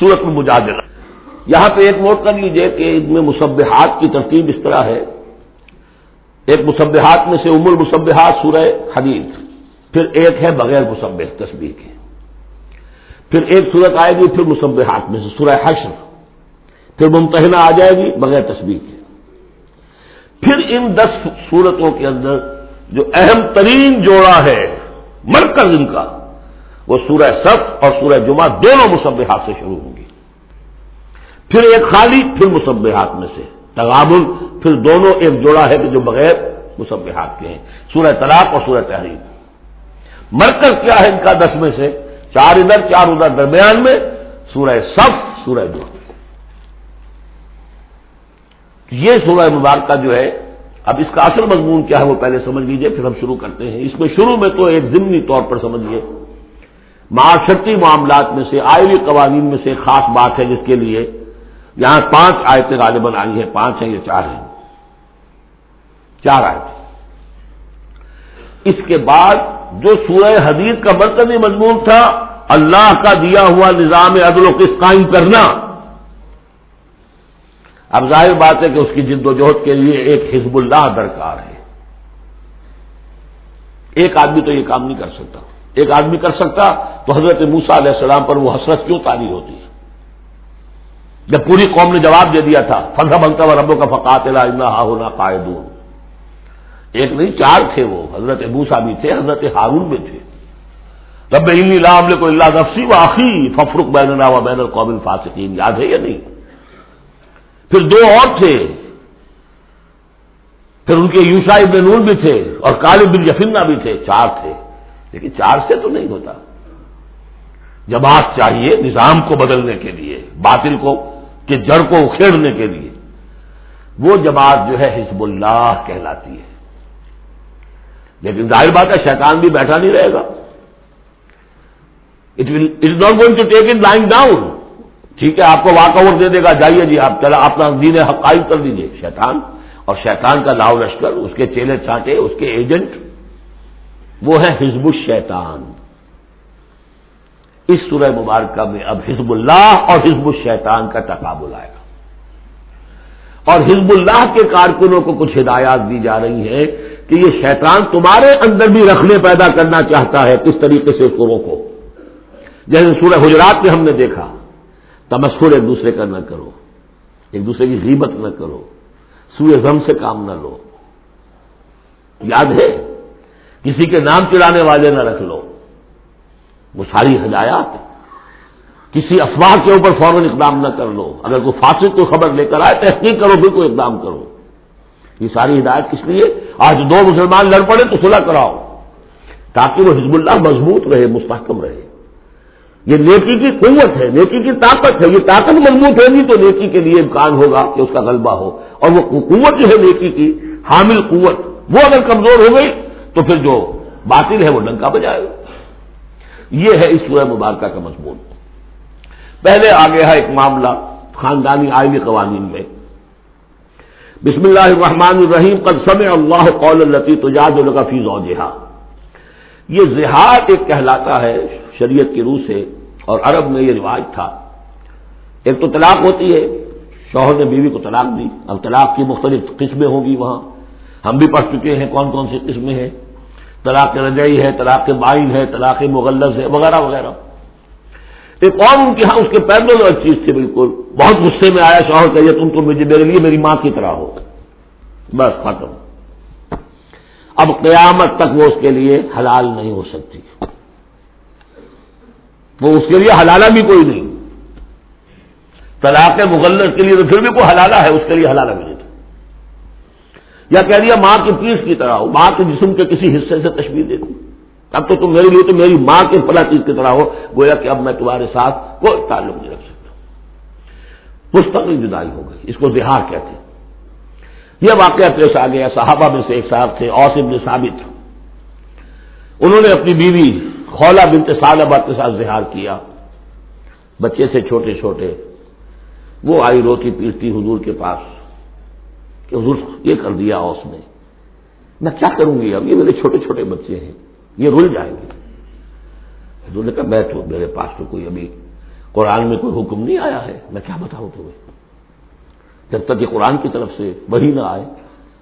سورت میں مجادلہ۔ یہاں پہ ایک نوٹ کر لیجیے کہ ان میں مصبحات کی ترتیب اس طرح ہے۔ ایک مصبحات میں سے عمر مصبحات سورہ حدیث پھر ایک ہے بغیر مصبح تصویر کے۔ پھر ایک صورت آئے گی، پھر مصبحات میں سے سورہ حشر۔ پھر ممتحنہ آ جائے گی، بغیر تصویر کے۔ پھر ان دس صورتوں کے اندر جو اہم ترین جوڑا ہے، مرکز ان کا۔ وہ سورہ صف اور سورہ جمعہ دونوں مصبحات سے شروع ہوں گی۔ پھر ایک خالی، پھر مصبحات میں سے۔ تغابل پھر دونوں ایک جوڑا ہے کہ جو بغیر مصبحات کے ہیں۔ سورہ طلاق اور سورہ تحریر مرکز کیا ہے ان کا دس میں سے؟ چار ادھر چار ادھر درمیان میں۔ سورہ صف، سورہ جمعہ۔ یہ سورہ مبارکہ جو ہے، اب اس کا اصل مضمون کیا ہے وہ پہلے سمجھ لیجیے، پھر ہم شروع کرتے ہیں۔ اس میں شروع میں تو ایک ضمنی طور پر سمجھیے معاشرتی معاملات میں سے آئے ہوئی قوانین میں سے خاص بات ہے جس کے لیے یہاں پانچ آیتیں غالباً آئی ہیں، پانچ ہیں یا چار ہیں؟ چار آیتیں۔ اس کے بعد جو سورہ حدیث کا مرکزی مضمون تھا، اللہ کا دیا ہوا نظام عدل و قسط قائم کرنا۔ اب ظاہر بات ہے کہ اس کی جد و جہد کے لیے ایک حزب اللہ درکار ہے۔ ایک آدمی تو یہ کام نہیں کر سکتا۔ ایک آدمی کر سکتا تو حضرت موسا علیہ السلام پر وہ حسرت کیوں تاری ہوتی؟ ہے جب پوری قوم نے جواب دے دیا تھا فضا بنتا و ربوں کا فقات ہا ہونا قائدون ایک نہیں، چار تھے وہ، حضرت موسا بھی تھے، حضرت ہارون بھی تھے۔ رب لام کو اللہ نفسی و آخی ففرق بین و بین القوم فاسقین یاد ہے یا نہیں؟ پھر دو اور تھے۔ پھر ان کے یوشا ابن نون بھی تھے اور کالب بن یفنا بھی تھے، چار تھے۔ لیکن چار سے تو نہیں ہوتا۔ جماعت چاہیے نظام کو بدلنے کے لیے، باطل کو، کہ جڑ کو اکھیڑنے کے لیے۔ وہ جماعت جو ہے حزب اللہ کہلاتی ہے۔ لیکن ظاہر بات ہے شیطان بھی بیٹھا نہیں رہے گا۔ It will it not going to take in line down ٹھیک ہے، آپ کو واک اوور دے دے گا، جائیے جی آپ چلا، اپنا دین حقائق کر دیجیے شیطان، اور شیطان کا لاؤ لشکر، اس کے چیلے چانٹے اس کے ایجنٹ وہ ہے حزب الشیطان۔ اس سورہ مبارکہ میں اب حزب اللہ اور حزب الشیطان کا تقابل آئے گا۔ اور حزب اللہ کے کارکنوں کو کچھ ہدایات دی جا رہی ہیں کہ یہ شیطان تمہارے اندر بھی رکھنے پیدا کرنا چاہتا ہے، کس طریقے سے سوروں کو جیسے سورہ حجرات میں ہم نے دیکھا، تمسخر ایک دوسرے کا نہ کرو، ایک دوسرے کی غیبت نہ کرو سوئے زم سے کام نہ لو۔ یاد ہے؟ کسی کے نام چلانے والے نہ رکھ لو۔ وہ ساری ہدایات کسی افواہ کے اوپر فوراً اقدام نہ کر لو۔ اگر کوئی فاسد کو خبر لے کر آئے تحقیق کرو، پھر کوئی اقدام کرو۔ یہ ساری ہدایت کس لیے؟ آج دو مسلمان لڑ پڑے تو صلح کراؤ۔ تاکہ وہ حزب اللہ مضبوط رہے، مستحکم رہے۔ یہ نیکی کی قوت ہے، نیکی کی طاقت ہے۔ یہ طاقت مضبوط ہوگی تو نیکی کے لیے امکان ہوگا کہ اس کا غلبہ ہو۔ اور وہ قوت جو ہے نیکی کی، حامل قوت، وہ اگر کمزور ہو گئی تو پھر جو باطل ہے وہ ڈنکا بجائے گا۔ یہ ہے اس سورہ مبارکہ کا مضمون۔ پہلے آگے ہے ایک معاملہ خاندانی آئلی قوانین میں۔ بسم اللہ الرحمن الرحیم، قد سمع اللہ قول التی تجاد فی زوجہا یہ زہاد ایک کہلاتا ہے شریعت کی روح سے، اور عرب میں یہ رواج تھا۔ ایک تو طلاق ہوتی ہے، شوہر نے بیوی کو طلاق دی۔ اب طلاق کی مختلف قسمیں ہوں گی وہاں۔ ہم بھی پڑھ چکے ہیں کون کون سی قسمیں ہیں۔ طلاق رجعی ہے، طلاق بائن ہے، طلاق مغلز ہے، وغیرہ وغیرہ۔ ایک اور ان کے ہاں اس کے پیدل اور چیز تھی بالکل۔ بہت غصے میں آیا، شوہر کہیے تم تو مجھے، میرے لیے میری ماں کی طرح ہو۔ بس، ختم۔ اب قیامت تک وہ اس کے لیے حلال نہیں ہو سکتی۔ وہ اس کے لیے حلالہ بھی کوئی نہیں۔ طلاق مغلط کے لیے تو پھر بھی کوئی حلالہ ہے، اس کے لیے حلالہ بھی نہیں۔ یا کہہ دیا ماں کی پیس کی طرح ہو، ماں کے جسم کے کسی حصے سے تشویر دے دوں۔ اب تو تم میرے لیے تو میری ماں کے پلا چیز کی طرح ہو، گویا کہ اب میں تمہارے ساتھ کوئی تعلق نہیں رکھ سکتا۔ مستقل جدائی ہو گئی، اس کو بہار کہتے ہیں۔ یہ واقعہ پیش آ گیا، صحابہ میں سے ایک صاحب تھے اوسم نے ثابت۔ انہوں نے اپنی بیوی خولا بنت سالبہ کے ساتھ زہار کیا۔ بچے سے چھوٹے چھوٹے، وہ آئی روتی پیٹتی حضور کے پاس۔ کہ حضور یہ کر دیا اس نے۔ میں کیا کروں گی اب؟ یہ میرے چھوٹے چھوٹے بچے ہیں۔ یہ رل جائیں گے۔ حضور نے کہا، میں تو میرے پاس تو کوئی ابھی قرآن میں کوئی حکم نہیں آیا ہے۔ میں کیا بتاؤں تمہیں؟ جب تک یہ قرآن کی طرف سے وہی نہ آئے،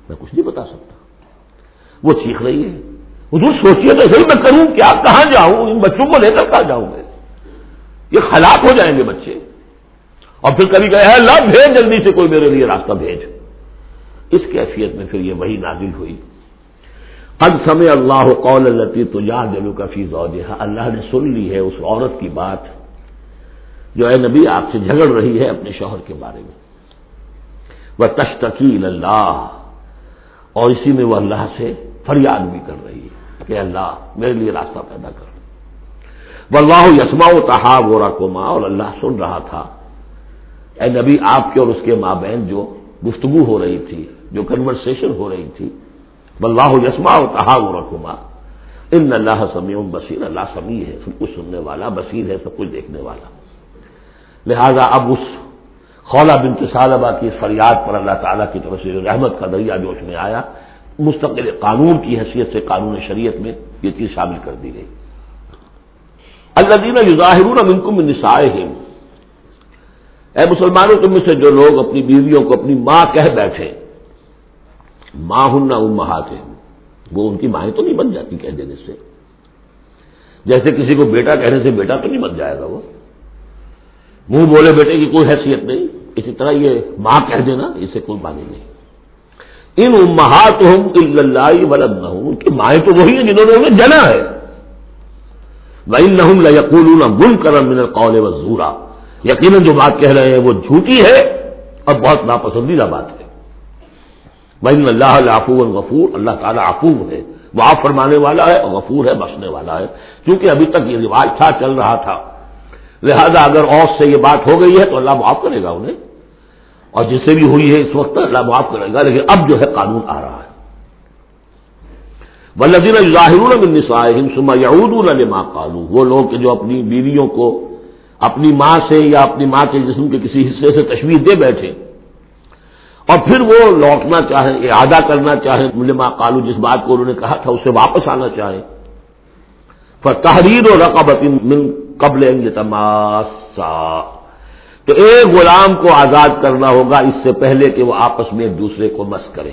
میں کچھ نہیں بتا سکتا۔ وہ چیخ رہی ہے۔ حضور سوچیے تو صحیح، میں کروں کیا؟ کہاں جاؤں؟ ان بچوں کو لے کر کہاں جاؤں میں؟ یہ خلاق ہو جائیں گے بچے۔ اور پھر کبھی کہ اللہ، بھیج جلدی سے کوئی میرے لیے راستہ بھیج۔ اس کیفیت میں پھر یہ وہی نازل ہوئی۔ قد سمے اللہ قول التی تو یا جلو کا اللہ نے سن لی ہے اس عورت کی بات جو اے نبی آپ سے جھگڑ رہی ہے اپنے شوہر کے بارے میں۔ وہ تشتقیل اللہ اور اسی میں وہ اللہ سے فریاد بھی کر رہی ہے کہ اللہ میرے لیے راستہ پیدا کر۔ وہ اللہ یسما و تحا گورا کوما اور اللہ سن رہا تھا۔ اے نبی، آپ کے اور اس کے ماں بہن جو گفتگو ہو رہی تھی جو کنورسن ہو رہی تھی. بلواہ یسما و تحا گورا کوما ان اللہ سمیع بصیر. اللہ سمیع ہے، سب کچھ سننے والا، بصیر ہے، سب کچھ دیکھنے والا. لہذا اب اس خولا بن صالبہ کی فریاد پر اللہ تعالیٰ کی طرف سے جو رحمت کا دریا جوش میں آیا، مستقل قانون کی حیثیت سے قانون شریعت میں یہ چیز شامل کر دی گئی. اللہ دینا یوظاہر منکم نسائے اے مسلمانوں، تم میں سے جو لوگ اپنی بیویوں کو اپنی ماں کہہ بیٹھے ماں ہن نہ امہات ہیں۔ وہ ان کی مائیں تو نہیں بن جاتی کہہ دینے سے۔ جیسے کسی کو بیٹا کہنے سے بیٹا تو نہیں بن جائے گا وہ۔ منہ بولے بیٹے کی کوئی حیثیت نہیں۔ اسی طرح یہ ماں کہہ دینا، اسے کوئی مانی نہیں۔ ان امہات ہوں اللہ ولد نہ ہوں ان کی مائیں تو وہی ہیں جنہوں نے انہیں جنا ہے۔ وہ نہ یقول بل کرم من یقیناً جو بات کہہ رہے ہیں وہ جھوٹی ہے اور بہت ناپسندیدہ بات ہے۔ بین اللہ آفو غفور، اللہ تعالیٰ آفوب ہے وہ فرمانے والا ہے اور غفور ہے بسنے والا ہے۔ کیونکہ ابھی تک یہ رواج تھا، چل رہا تھا۔ لہذا اگر اوس سے یہ بات ہو گئی ہے تو اللہ معاف کرے گا انہیں۔ اور جس سے بھی ہوئی ہے اس وقت اللہ معاف کرے گا، لیکن اب جو ہے قانون آ رہا ہے۔ ولدین ظاہر سما یعود الما قانون وہ لوگ جو اپنی بیویوں کو، اپنی ماں سے یا اپنی ماں کے جسم کے کسی حصے سے تشویش دے بیٹھے اور پھر وہ لوٹنا چاہیں ارادہ کرنا چاہیں ملما کالو جس بات کو انہوں نے کہا تھا، اسے واپس آنا چاہیں پر تحریر و رقبت من قبل تماسا تو ایک غلام کو آزاد کرنا ہوگا، اس سے پہلے کہ وہ آپس میں ایک دوسرے کو مس کرے۔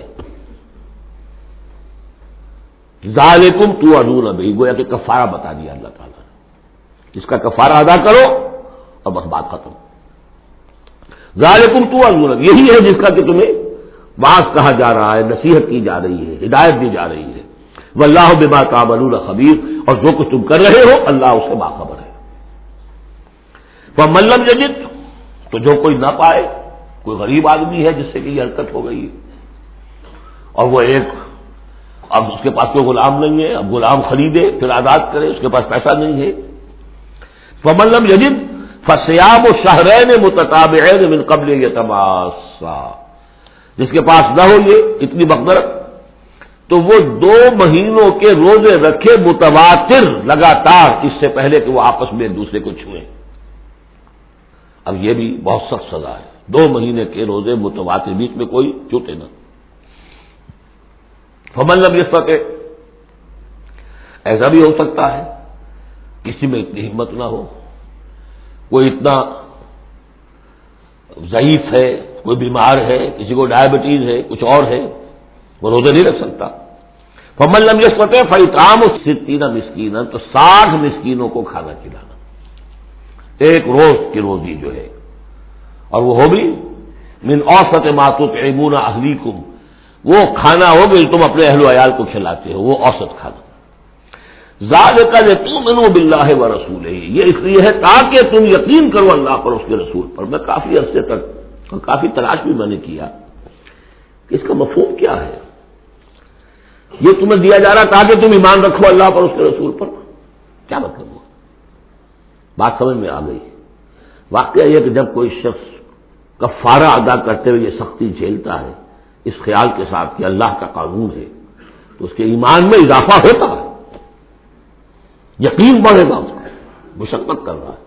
ظالکم تو ادون ابھی گویا کہ کفارہ بتا دیا اللہ تعالیٰ نے۔ اس کا کفارہ ادا کرو اور بس بات ختم۔ ظالکم تو ادون یہی ہے جس کا کہ تمہیں باس کہا جا رہا ہے، نصیحت کی جا رہی ہے، ہدایت دی جا رہی ہے۔ وہ اللہ بما کابل خبیر، اور جو کچھ تم کر رہے ہو، اللہ اس سے باخبر ہے۔ وہ ملم ججت تو جو کوئی نہ پائے، کوئی غریب آدمی ہے جس سے کہ یہ حرکت ہو گئی اور وہ ایک، اب اس کے پاس کوئی غلام نہیں ہے، اب غلام خریدے، پھر آزاد کرے، اس کے پاس پیسہ نہیں ہے۔ فملم یجد فسیاب و شہرین متطاب من قبل یہ تماسا جس کے پاس نہ ہو یہ اتنی مقدرت۔ تو وہ دو مہینوں کے روزے رکھے متواتر، لگاتار، اس سے پہلے کہ وہ آپس میں ایک دوسرے کو چھوئیں۔ اب یہ بھی بہت سخت سزا ہے۔ دو مہینے کے روزے متواتر، بیچ میں کوئی چوٹے نہ۔ فمن لم یہ سکے ایسا بھی ہو سکتا ہے، کسی میں اتنی ہمت نہ ہو۔ کوئی اتنا ضعیف ہے، کوئی بیمار ہے، کسی کو ڈائبٹیز ہے، کچھ اور ہے، وہ روزے نہیں رکھ سکتا۔ فمن لم یہ سکے فیطام تین مسکین تو ساٹھ مسکینوں کو کھانا کھلانا۔ ایک روز کی روزی جو ہے۔ اور وہ ہو بھی من اوسط ماتوت ایمون اہلی وہ کھانا ہو گئی تم اپنے اہل و عیال کو کھلاتے ہو، وہ اوسط کھانا۔ زاد کا تم بلّہ و رسول ہے یہ اس لیے ہے تاکہ تم یقین کرو اللہ پر اس کے رسول پر۔ میں کافی عرصے تک اور کافی تلاش بھی میں نے کیا کہ اس کا مفہوم کیا ہے۔ یہ تمہیں دیا جا رہا تاکہ تم ایمان رکھو اللہ پر اس کے رسول پر۔ کیا مطلب ہو بات سمجھ میں آ گئی۔ واقعہ یہ کہ جب کوئی شخص کفارہ ادا کرتے ہوئے یہ سختی جھیلتا ہے، اس خیال کے ساتھ کہ اللہ کا قانون ہے، تو اس کے ایمان میں اضافہ ہوتا ہے۔ یقین بڑھے گا اس کا مشقت کر رہا ہے۔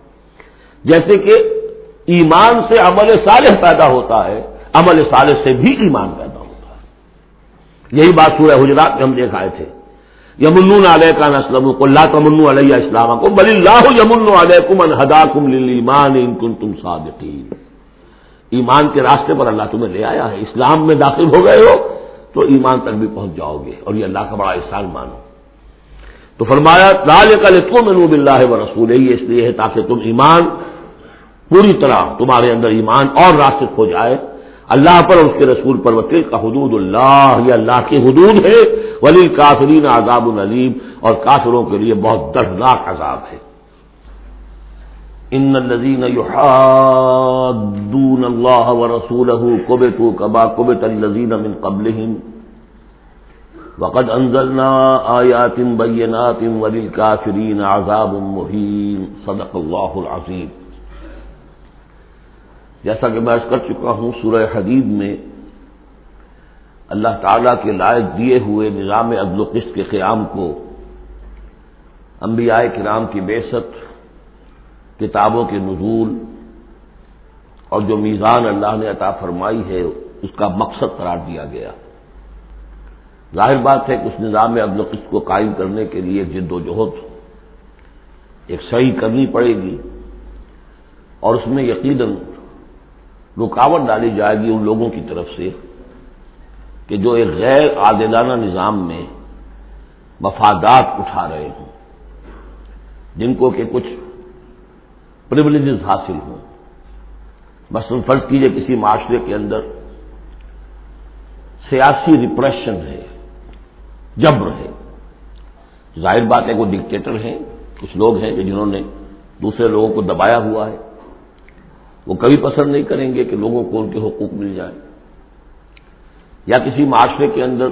جیسے کہ ایمان سے عمل صالح پیدا ہوتا ہے، عمل صالح سے بھی ایمان پیدا ہوتا ہے۔ یہی بات سورہ حجرات میں ہم دیکھ آئے تھے۔ یمن علیہ کا نسلم کو اللہ تمن علیہ اسلام کو بل اللہ یمن علیہ کم ہدا کم ایمان ان کن تم صادقین۔ ایمان کے راستے پر اللہ تمہیں لے آیا ہے، اسلام میں داخل ہو گئے ہو، تو ایمان تک بھی پہنچ جاؤ گے۔ اور یہ اللہ کا بڑا احسان مانو۔ تو فرمایا لال کل تم انوب اللہ و رسول یہ اس لیے ہے تاکہ تم ایمان پوری طرح تمہارے اندر ایمان اور راسک ہو جائے۔ اللہ پر اس کے رسول پر وکیل کا حدود اللہ، یہ اللہ کی حدود ہے۔ ولی کافرین عذاب العلیم اور کافروں کے لیے بہت دردناک عذاب ہے۔ ان الذين يحادون الله ورسوله كبتوا كما كبت الذين من قبلهم۔ وقد انزلنا آيات بينات وللكافرين عذاب مهين صدق الله العظيم جیسا کہ میں عرض کر چکا ہوں، سورہ حدید میں اللہ تعالی کے لائق دیے ہوئے نظام عدل و قسط کے قیام کو انبیاء کرام کی بے ست کتابوں کے نزول اور جو میزان اللہ نے عطا فرمائی ہے، اس کا مقصد قرار دیا گیا۔ ظاہر بات ہے کہ اس نظام عدل و قسط کو قائم کرنے کے لیے جد و جہد ایک صحیح کرنی پڑے گی اور اس میں یقیناً رکاوٹ ڈالی جائے گی ان لوگوں کی طرف سے کہ جو ایک غیر عادلانہ نظام میں مفادات اٹھا رہے ہوں، جن کو کہ کچھ پرولیجز حاصل ہوں۔ مثلاً فرض کیجیے کسی معاشرے کے اندر سیاسی ریپریشن ہے۔ جبر ہے۔ ظاہر بات ہے وہ ڈکٹیٹر ہیں۔ کچھ لوگ ہیں کہ جنہوں نے دوسرے لوگوں کو دبایا ہوا ہے۔ وہ کبھی پسند نہیں کریں گے کہ لوگوں کو ان کے حقوق مل جائیں۔ یا کسی معاشرے کے اندر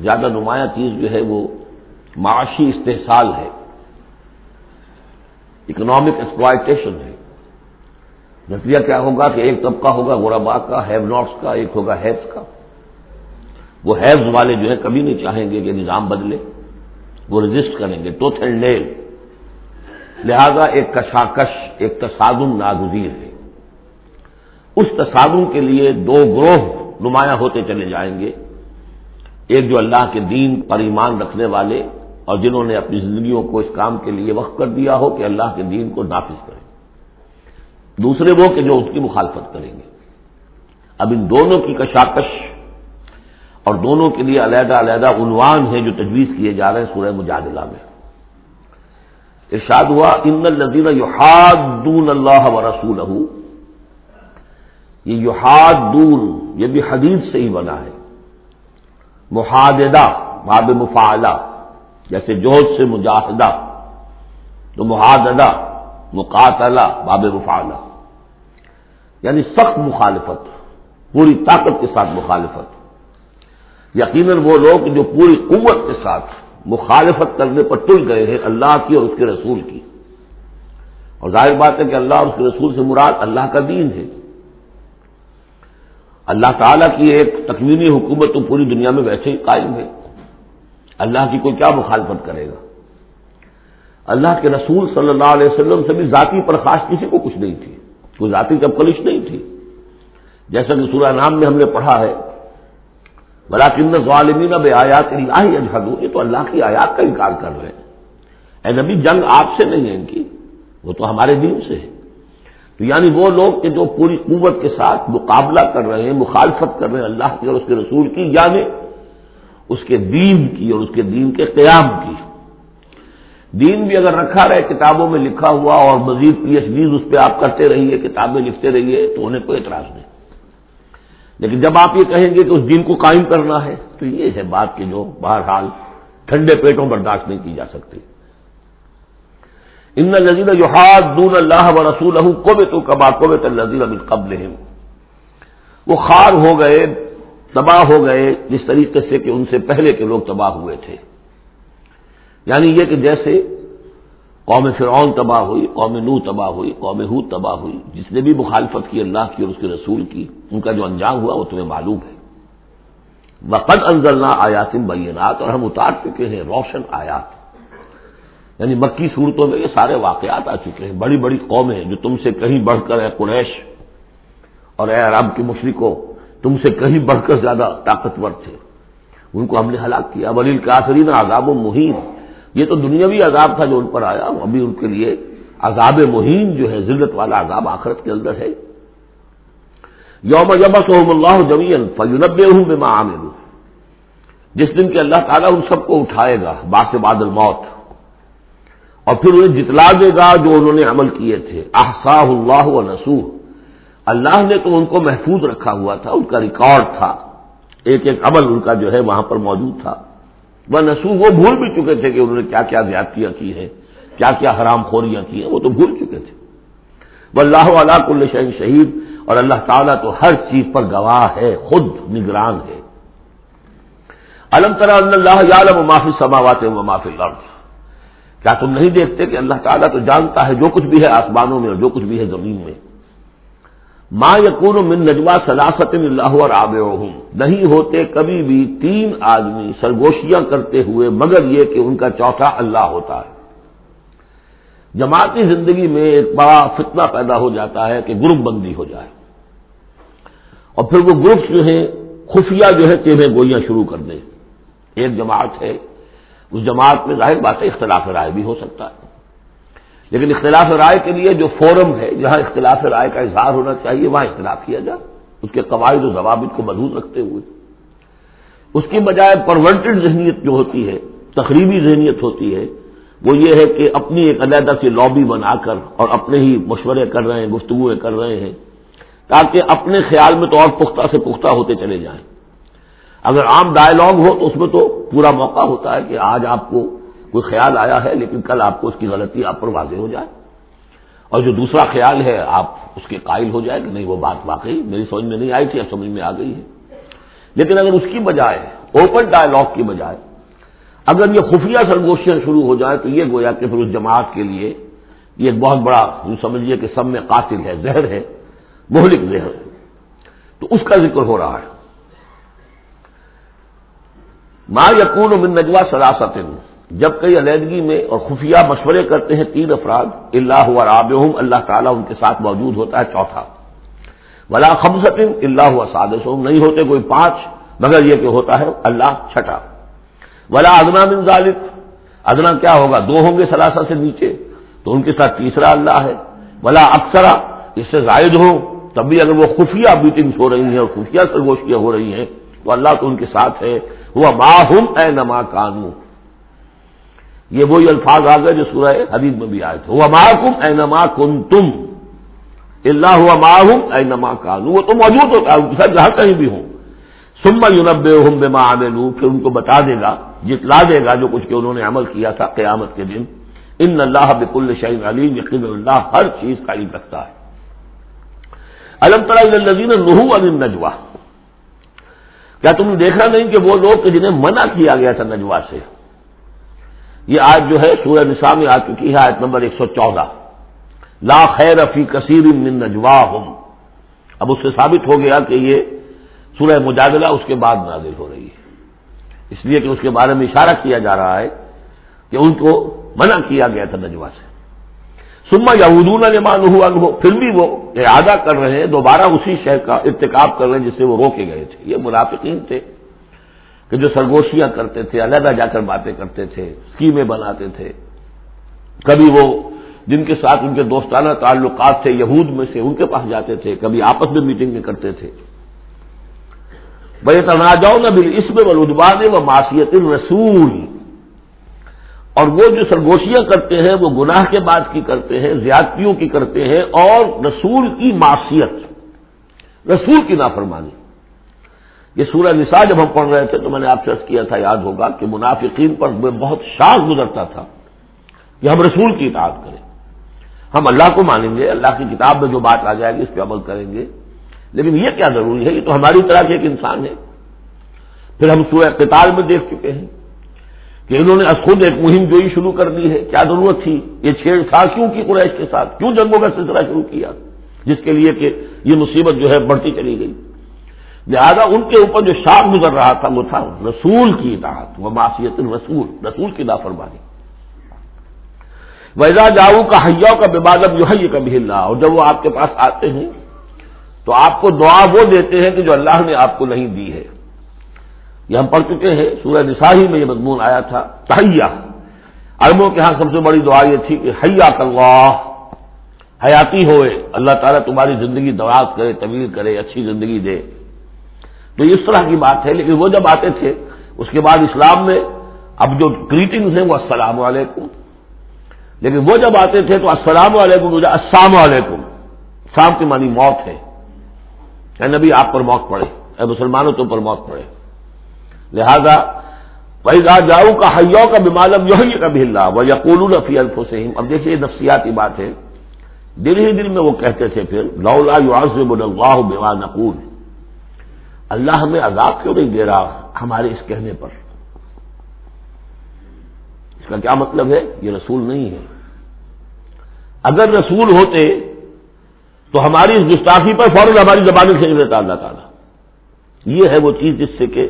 زیادہ نمایاں چیز جو ہے وہ معاشی استحصال ہے۔ اکنامک ایکسپلائٹیشن ہے۔ نتیجہ کیا ہوگا کہ ایک طبقہ ہوگا غربا کا ہیو ناٹس کا، ایک ہوگا ہیوز کا۔ وہ ہیوز والے جو ہے کبھی نہیں چاہیں گے کہ نظام بدلے، وہ رجسٹ کریں گے، ٹوتھ اینڈ نیل۔ لہذا ایک کشاکش، ایک تصادم ناگزیر ہے۔ اس تصادم کے لیے دو گروہ نمایاں ہوتے چلے جائیں گے۔ ایک جو اللہ کے دین پر ایمان رکھنے والے اور جنہوں نے اپنی زندگیوں کو اس کام کے لیے وقف کر دیا ہو کہ اللہ کے دین کو نافذ کریں۔ دوسرے وہ کہ جو اس کی مخالفت کریں گے۔ اب ان دونوں کی کشاکش اور دونوں کے لیے علیحدہ علیحدہ عنوان ہیں جو تجویز کیے جا رہے ہیں سورہ مجادلہ میں۔ ارشاد ہوا، ان الدین یحادون اللہ و رسول یہ یحاد دور یہ بھی حدیث سے ہی بنا ہے۔ محاددہ باب مفعلہ جیسے جوہد سے مجاہدہ، تو محاددہ مقاتلہ باب مفعلہ یعنی سخت مخالفت، پوری طاقت کے ساتھ مخالفت۔ یقیناً وہ لوگ جو پوری قوت کے ساتھ مخالفت کرنے پر تل گئے ہیں اللہ کی اور اس کے رسول کی۔ اور ظاہر بات ہے کہ اللہ اور اس کے رسول سے مراد اللہ کا دین ہے۔ اللہ تعالیٰ کی ایک تکوینی حکومت تو پوری دنیا میں ویسے ہی قائم ہے۔ اللہ کی کوئی کیا مخالفت کرے گا؟ اللہ کے رسول صلی اللہ علیہ وسلم سے بھی ذاتی پرخاش کسی کو کچھ نہیں تھی۔ کوئی ذاتی چپکلش نہیں تھی۔ جیسا کہ سورہ نام میں ہم نے پڑھا ہے بلاکن ظالمین اب آیات اللہ اجہد یہ تو اللہ کی آیات کا انکار کر رہے ہیں۔ اے نبی، جنگ آپ سے نہیں ہے ان کی، وہ تو ہمارے دین سے ہے۔ تو یعنی وہ لوگ کہ جو پوری قوت کے ساتھ مقابلہ کر رہے ہیں، مخالفت کر رہے ہیں اللہ کی اور اس کے رسول کی یعنی اس کے دین کی اور اس کے دین کے قیام کی۔ دین بھی اگر رکھا رہے، کتابوں میں لکھا ہوا اور مزید پی ایچ ڈیز اس پہ آپ کرتے رہیے، کتابیں لکھتے رہیے، تو انہیں کوئی اعتراض نہیں۔ لیکن جب آپ یہ کہیں گے کہ اس دین کو قائم کرنا ہے، تو یہ ہے بات کہ جو بہرحال ٹھنڈے پیٹوں برداشت نہیں کی جا سکتی۔ ان لذیذ جو ہاتھ دون اللہ و رسول کو تو کبا کو لذیذ ابھی قبل وہ خار ہو گئے، تباہ ہو گئے جس طریقے سے کہ ان سے پہلے کے لوگ تباہ ہوئے تھے۔ یعنی یہ کہ جیسے قوم فرعون تباہ ہوئی، قوم نو تباہ ہوئی، قوم ہو تباہ ہوئی۔ جس نے بھی مخالفت کی اللہ کی اور اس کے رسول کی، ان کا جو انجام ہوا وہ تمہیں معلوم ہے۔ وقت انزلنا آیاتم بینات اور ہم اتار چکے ہیں روشن آیات۔ یعنی مکی صورتوں میں یہ سارے واقعات آ چکے ہیں۔ بڑی بڑی قومیں جو تم سے کہیں بڑھ کر اے قریش اور اے عرب کی مشرقوں تم سے کہیں بڑھ کر زیادہ طاقتور تھے۔ ان کو ہم نے ہلاک کیا۔ ولیل کافرین عذاب و مہین یہ تو دنیاوی عذاب تھا جو ان پر آیا ابھی ان کے لیے عذاب مہین جو ہے، ذلت والا عذاب آخرت کے اندر ہے۔ یوم یبسم اللہ جمین فیونب ہوں بے جس دن کے اللہ تعالیٰ ان سب کو اٹھائے گا باس بادل موت اور پھر انہیں جتلا دے گا جو انہوں نے عمل کیے تھے۔ احسا اللہ و نسوح اللہ نے تو ان کو محفوظ رکھا ہوا تھا، ان کا ریکارڈ تھا۔ ایک ایک عمل ان کا جو ہے وہاں پر موجود تھا۔ وہ نسوح وہ بھول بھی چکے تھے کہ انہوں نے کیا کیا زیادتیاں کی ہیں، کیا کیا حرام خوریاں کی ہیں، وہ تو بھول چکے تھے۔ وہ اللہ علیہ کل شہین شہید، اور اللہ تعالیٰ تو ہر چیز پر گواہ ہے، خود نگران ہے۔ الم طرح اللہ معافی سماوات و معافی لفظ کیا تم نہیں دیکھتے کہ اللہ تعالیٰ تو جانتا ہے جو کچھ بھی ہے آسمانوں میں اور جو کچھ بھی ہے زمین میں؟ ماں یقون من نجوا سلاست اللہ اور آب نہیں ہوتے کبھی بھی تین آدمی سرگوشیاں کرتے ہوئے، مگر یہ کہ ان کا چوتھا اللہ ہوتا ہے۔ جماعتی زندگی میں ایک بڑا فتنہ پیدا ہو جاتا ہے کہ گروپ بندی ہو جائے۔ اور پھر وہ گروپ جو ہیں، خفیہ جو ہے چیمیں گوئیاں شروع کر دیں۔ ایک جماعت ہے، اس جماعت میں ظاہر بات ہے اختلاف رائے بھی ہو سکتا ہے۔ لیکن اختلاف رائے کے لیے جو فورم ہے، جہاں اختلاف رائے کا اظہار ہونا چاہیے، وہاں اختلاف کیا جائے۔ اس کے قواعد و ضوابط کو محدود رکھتے ہوئے۔ اس کی بجائے پرورٹڈ ذہنیت جو ہوتی ہے، تقریبی ذہنیت ہوتی ہے، وہ یہ ہے کہ اپنی ایک علیحدہ سی لابی بنا کر اور اپنے ہی مشورے کر رہے ہیں، گفتگویں کر رہے ہیں، تاکہ اپنے خیال میں تو اور پختہ سے پختہ ہوتے چلے جائیں۔ اگر عام ڈائلگ ہو تو اس میں تو پورا موقع ہوتا ہے کہ آج آپ کو کوئی خیال آیا ہے لیکن کل آپ کو اس کی غلطی آپ پر واضح ہو جائے۔ اور جو دوسرا خیال ہے، آپ اس کے قائل ہو جائے کہ نہیں، وہ بات واقعی میری سمجھ میں نہیں آئی تھی، اب سمجھ میں آ گئی ہے۔ لیکن اگر اس کی بجائے اوپن ڈائلگ کی بجائے، اگر یہ خفیہ سرگوشیاں شروع ہو جائیں تو یہ گویا کہ پھر اس جماعت کے لیے یہ ایک بہت بڑا سمجھیے کہ سب میں قاتل ہے، زہر ہے، مہلک زہر تو اس کا ذکر ہو رہا ہے۔ ماں یقون من نجوا سراست جب کئی علیحدگی میں اور خفیہ مشورے کرتے ہیں تین افراد اللہ ہوا راب اللہ تعالیٰ ان کے ساتھ موجود ہوتا ہے، چوتھا۔ ولا خمسط اللہ ہوا سادس نہیں ہوتے کوئی پانچ، مگر یہ کہ ہوتا ہے اللہ چھٹا۔ ولا ادنا من ذالک ادنا کیا ہوگا؟ دو ہوں گے سلاسا سے نیچے، تو ان کے ساتھ تیسرا اللہ ہے۔ ولا اکثرا اس سے زائد ہو تب بھی اگر وہ خفیہ میٹنگس ہو رہی ہیں اور خفیہ سرگوشیاں ہو رہی ہیں، تو اللہ تو ان کے ساتھ ہے۔ وہ ماہم اے نما کانو یہ وہی الفاظ آ گئے جو سورہ حدیث میں بھی آئے تھے۔ وہ ماہم اے نما کن تم اللہ ہوا ماہم اے نما کانو وہ تو موجود ہوتا ہے جہاں کہیں بھی ہوں۔ سما یونب ہوں بے ماں پھر ان کو بتا دے گا، جتلا دے گا جو کچھ کہ انہوں نے عمل کیا تھا قیامت کے دن۔ ان اللہ بک الشعین علیم یقین اللہ ہر چیز کا علم رکھتا ہے۔ الم الزین نحو علی نجوا کیا تم نے دیکھا نہیں کہ وہ لوگ جنہیں منع کیا گیا تھا نجوا سے؟ یہ آج جو ہے سورہ نساء میں آ چکی ہے، آیت نمبر ایک سو چودہ۔ لا خیر فی کثیر من نجوا اب اس سے ثابت ہو گیا کہ یہ سورہ مجادلہ اس کے بعد نازل ہو رہی ہے۔ اس لیے کہ اس کے بارے میں اشارہ کیا جا رہا ہے کہ ان کو منع کیا گیا تھا نجوا سے۔ سما یہودون نے مان ہوا پھر بھی وہ ارادہ کر رہے ہیں، دوبارہ اسی شہر کا ارتکاب کر رہے ہیں جس سے وہ روکے گئے تھے۔ یہ منافقین تھے۔ کہ جو سرگوشیاں کرتے تھے، علیحدہ جا کر باتیں کرتے تھے اسکیمیں بناتے تھے۔ کبھی وہ جن کے ساتھ ان کے دوستانہ تعلقات تھے، یہود میں سے ان کے پاس جاتے تھے، کبھی آپس میں میٹنگیں کرتے تھے۔ بھائی تنا جاؤ نہ بل اس میں بلودبان و معاشیت رسول اور وہ جو سرگوشیاں کرتے ہیں، وہ گناہ کے بعد کی کرتے ہیں، زیادتیوں کی کرتے ہیں، اور رسول کی معاشیت رسول کی نافرمانی۔ یہ سورہ نساء جب ہم پڑھ رہے تھے تو میں نے آپ سے کیا تھا، یاد ہوگا کہ منافقین پر بہت شاخ گزرتا تھا کہ ہم رسول کی اطاعت کریں۔ ہم اللہ کو مانیں گے، اللہ کی کتاب میں جو بات آ جائے گی، اس پہ عمل کریں گے۔ لیکن یہ کیا ضروری ہے؟ یہ تو ہماری طرح کے ایک انسان ہے۔ پھر ہم سورہ قتال میں دیکھ چکے ہیں کہ انہوں نے خود ایک مہم جوئی شروع کر دی ہے۔ کیا ضرورت تھی؟ یہ چھیڑ چھاڑ کیوں کی قریش کے ساتھ؟ کیوں جنگوں کا سلسلہ شروع کیا؟ جس کے لیے کہ یہ مصیبت جو ہے بڑھتی چلی گئی۔ لہذا ان کے اوپر جو شاخ گزر رہا تھا وہ تھا رسول کی اطاعت، وہ معاشیت رسول رسول کی نافرمانی۔ ویزا جاؤ کا حیا کا ببادب جو ہے یہ کبھی اللہ اور جب وہ آپ کے پاس آتے ہیں، تو آپ کو دعا وہ دیتے ہیں کہ جو اللہ نے آپ کو نہیں دی ہے۔ یہ ہم پڑھ چکے ہیں، سورہ نساہی میں یہ مضمون آیا تھا تہیا عربوں کے ہاں سب سے بڑی دعا یہ تھی کہ حیا اللہ، حیاتی ہوئے، اللہ تعالیٰ تمہاری زندگی دراز کرے، طویل کرے، اچھی زندگی دے۔ تو اس طرح کی بات ہے، لیکن وہ جب آتے تھے، اس کے بعد اسلام میں اب جو گریٹنگز ہیں وہ السلام علیکم۔ لیکن وہ جب آتے تھے تو السلام علیکم السلام علیکم۔ شام کی مانی موت ہے۔ اے نبی، آپ پر موت پڑے۔ اے مسلمانوں، تم پر موت پڑے۔ لہذا بھائی جاؤ کا حیو کا بمالم جو ہے کبھی اللہ وہ یقول فی الفسم اب دیکھیے نفسیاتی بات ہے۔ دل ہی دل میں وہ کہتے تھے پھر، لولا یعذب اللہ بما نقول۔ اللہ ہمیں عذاب کیوں نہیں دے رہا ہمارے اس کہنے پر؟ اس کا کیا مطلب ہے؟ یہ رسول نہیں ہے۔ اگر رسول ہوتے تو ہماری اس گستاخی پر فوراً ہماری زبان سے لیتا اللہ تعالیٰ۔ یہ ہے وہ چیز جس سے کہ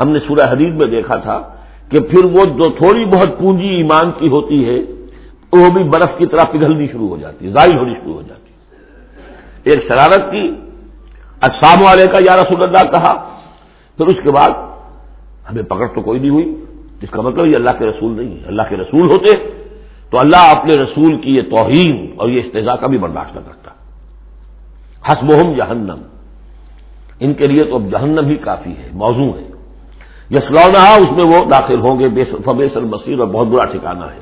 ہم نے سورہ حدیث میں دیکھا تھا کہ پھر وہ جو تھوڑی بہت پونجی ایمان کی ہوتی ہے، وہ بھی برف کی طرح پگھلنی شروع ہو جاتی ہے، ظاہر ہونی شروع ہو جاتی ہے۔ ایک شرارت کی السلام والے کا یا رسول اللہ کہا۔ پھر اس کے بعد ہمیں پکڑ تو کوئی نہیں ہوئی، جس کا مطلب یہ اللہ کے رسول نہیں ہے۔ اللہ کے رسول ہوتے، تو اللہ اپنے رسول کی یہ توہین اور یہ استضاء کا بھی برداشت نہ کرتا۔ حسب جہنم۔ ان کے لیے تو اب جہنم ہی کافی ہے موضوع ہے یسلونا اس میں وہ داخل ہوں گے فبیسل مسیر اور بہت برا ٹھکانا ہے۔